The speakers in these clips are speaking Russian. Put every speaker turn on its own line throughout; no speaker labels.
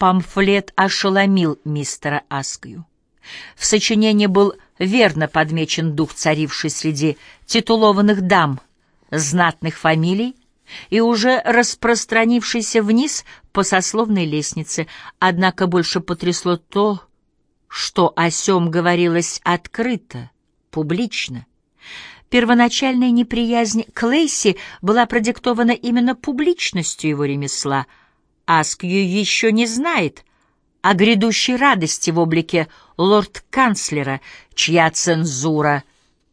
Памфлет ошеломил мистера Аскью. В сочинении был верно подмечен дух, царивший среди титулованных дам, знатных фамилий и уже распространившийся вниз по сословной лестнице, однако больше потрясло то, что о сём говорилось открыто, публично. Первоначальная неприязнь к Лейси была продиктована именно публичностью его ремесла. Аскью еще не знает о грядущей радости в облике лорд-канцлера, чья цензура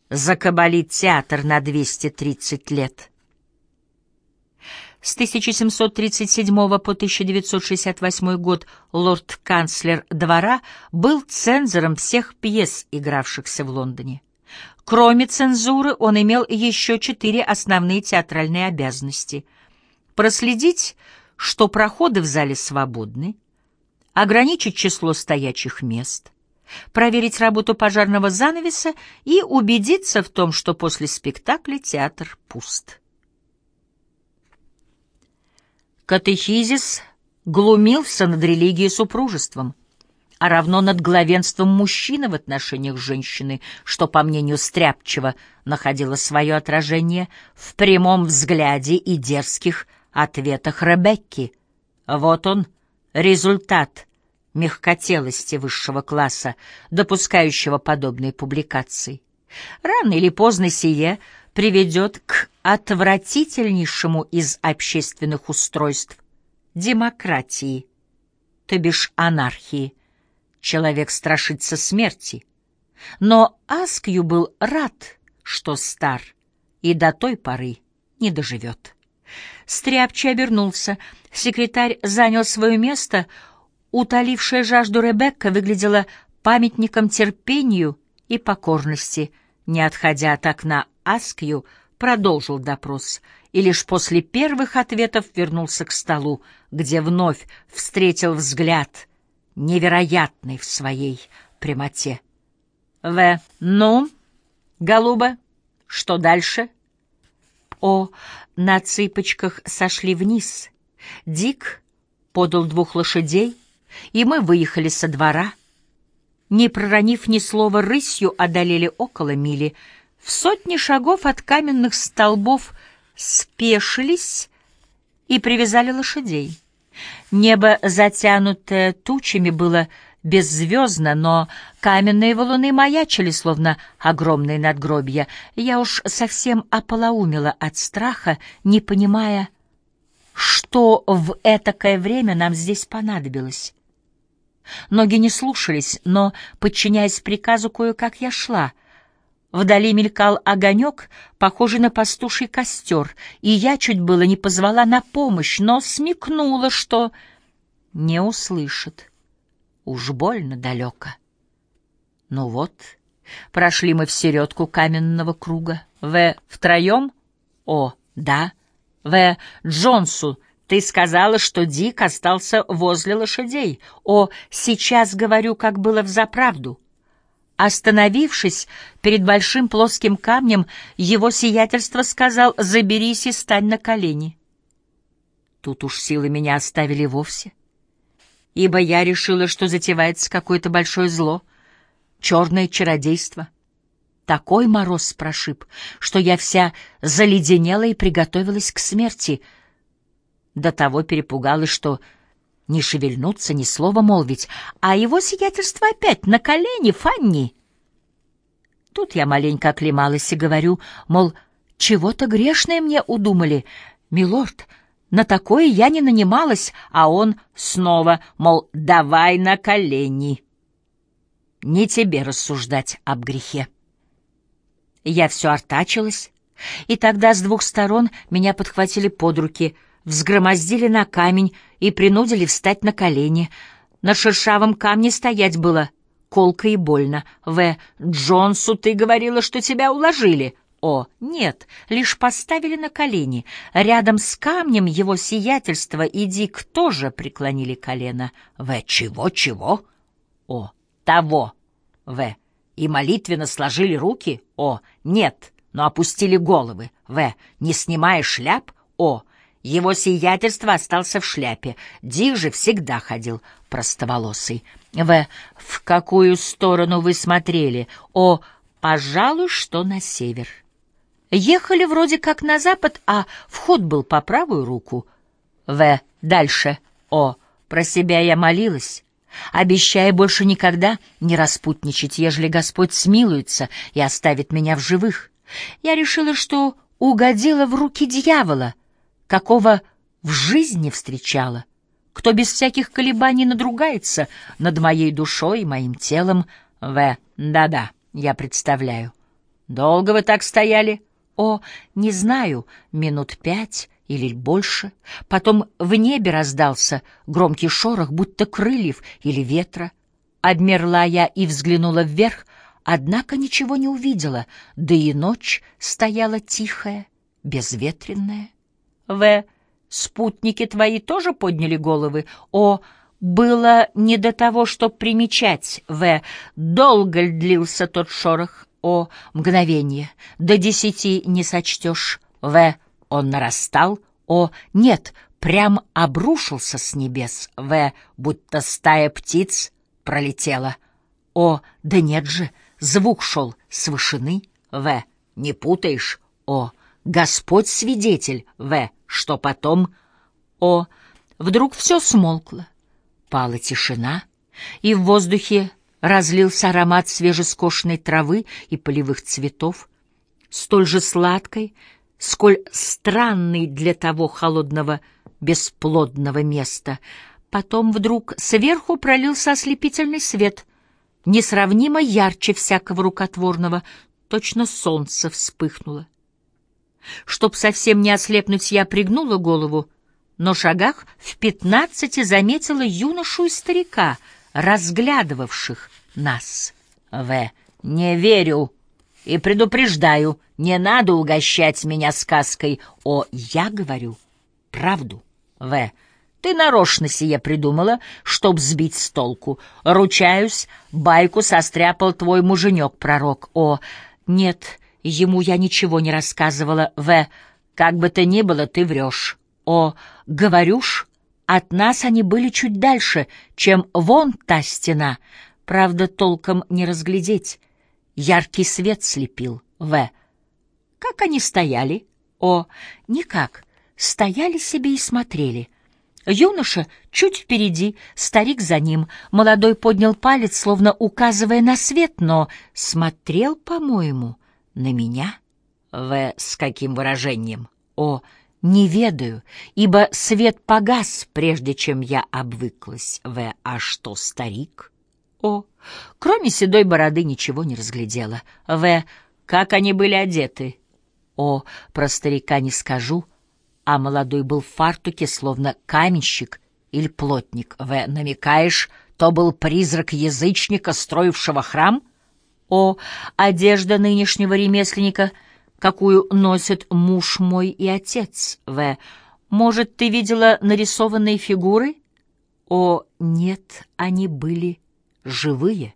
закабалит театр на 230 лет. С 1737 по 1968 год лорд-канцлер двора был цензором всех пьес, игравшихся в Лондоне. Кроме цензуры он имел еще четыре основные театральные обязанности. Проследить, что проходы в зале свободны, ограничить число стоячих мест, проверить работу пожарного занавеса и убедиться в том, что после спектакля театр пуст. Катехизис глумился над религией супружеством, а равно над главенством мужчины в отношениях женщины, что, по мнению Стряпчева, находило свое отражение в прямом взгляде и дерзких ответах Ребекки. Вот он, результат мягкотелости высшего класса, допускающего подобные публикации. Рано или поздно сие приведет к отвратительнейшему из общественных устройств — демократии, то бишь анархии. Человек страшится смерти. Но Аскью был рад, что стар, и до той поры не доживет. Стряпчий обернулся. Секретарь занял свое место. Утолившая жажду Ребекка выглядела памятником терпению и покорности. Не отходя от окна Аскью продолжил допрос и лишь после первых ответов вернулся к столу, где вновь встретил взгляд, невероятный в своей прямоте. «В. Ну, голуба, что дальше?» О, на цыпочках сошли вниз. Дик подал двух лошадей, и мы выехали со двора. Не проронив ни слова, рысью одолели около мили — в сотне шагов от каменных столбов спешились и привязали лошадей. Небо, затянутое тучами, было беззвездно, но каменные валуны маячили, словно огромные надгробья. Я уж совсем ополоумела от страха, не понимая, что в этакое время нам здесь понадобилось. Ноги не слушались, но, подчиняясь приказу, кое-как я шла — Вдали мелькал огонек, похожий на пастуший костер, и я чуть было не позвала на помощь, но смекнула, что не услышит. Уж больно далеко. Ну вот, прошли мы в середку каменного круга. В втроем? О, да. В Джонсу, ты сказала, что Дик остался возле лошадей. О, сейчас говорю, как было взаправду. Остановившись перед большим плоским камнем, его сиятельство сказал «заберись и стань на колени». Тут уж силы меня оставили вовсе, ибо я решила, что затевается какое-то большое зло, черное чародейство. Такой мороз прошиб, что я вся заледенела и приготовилась к смерти. До того перепугалась, что не шевельнуться, ни слова молвить, а его сиятельство опять на колени, Фанни. Тут я маленько оклемалась и говорю, мол, чего-то грешное мне удумали, милорд, на такое я не нанималась, а он снова, мол, давай на колени. Не тебе рассуждать об грехе. Я все артачилась, и тогда с двух сторон меня подхватили под руки — взгромоздили на камень и принудили встать на колени. На шершавом камне стоять было колко и больно. В. Джонсу ты говорила, что тебя уложили. О, нет, лишь поставили на колени. Рядом с камнем его сиятельство и Дик тоже преклонили колено. В. Чего-чего? О, того. В. И молитвенно сложили руки? О, нет, но опустили головы. В. Не снимая шляп? О, Его сиятельство остался в шляпе. Дик же всегда ходил простоволосый. В. В какую сторону вы смотрели? О, пожалуй, что на север. Ехали вроде как на запад, а вход был по правую руку. В. Дальше. О, про себя я молилась, обещая больше никогда не распутничать, ежели Господь смилуется и оставит меня в живых. Я решила, что угодила в руки дьявола — какого в жизни встречала, кто без всяких колебаний надругается над моей душой и моим телом. В. Да-да, я представляю. Долго вы так стояли? О, не знаю, минут пять или больше. Потом в небе раздался громкий шорох, будто крыльев или ветра. Обмерла я и взглянула вверх, однако ничего не увидела, да и ночь стояла тихая, безветренная. В. Спутники твои тоже подняли головы? О. Было не до того, чтоб примечать. В. Долго ли длился тот шорох? О. Мгновение. До десяти не сочтешь. В. Он нарастал. О. Нет, прям обрушился с небес. В. Будто стая птиц пролетела. О. Да нет же, звук шел с вышины. В. Не путаешь? О. Господь свидетель. В что потом... О, вдруг все смолкло. Пала тишина, и в воздухе разлился аромат свежескошенной травы и полевых цветов, столь же сладкой, сколь странный для того холодного, бесплодного места. Потом вдруг сверху пролился ослепительный свет, несравнимо ярче всякого рукотворного, точно солнце вспыхнуло. Чтоб совсем не ослепнуть, я пригнула голову, но шагах в пятнадцати заметила юношу и старика, разглядывавших нас. В. Не верю и предупреждаю, не надо угощать меня сказкой. О, я говорю правду. В. Ты нарочно сие придумала, чтоб сбить с толку. Ручаюсь, байку состряпал твой муженек-пророк. О, нет, Ему я ничего не рассказывала. В. Как бы то ни было, ты врешь. О. Говорюш, от нас они были чуть дальше, чем вон та стена. Правда, толком не разглядеть. Яркий свет слепил. В. Как они стояли? О. Никак. Стояли себе и смотрели. Юноша чуть впереди, старик за ним. Молодой поднял палец, словно указывая на свет, но смотрел, по-моему, — на меня? В. С каким выражением? О, не ведаю, ибо свет погас, прежде чем я обвыклась. В. А что, старик? О, кроме седой бороды ничего не разглядела. В. Как они были одеты? О, про старика не скажу, а молодой был в фартуке, словно каменщик или плотник. В. Намекаешь, то был призрак язычника, строившего храм? — о, одежда нынешнего ремесленника, какую носят муж мой и отец, В. Может, ты видела нарисованные фигуры? О, нет, они были живые.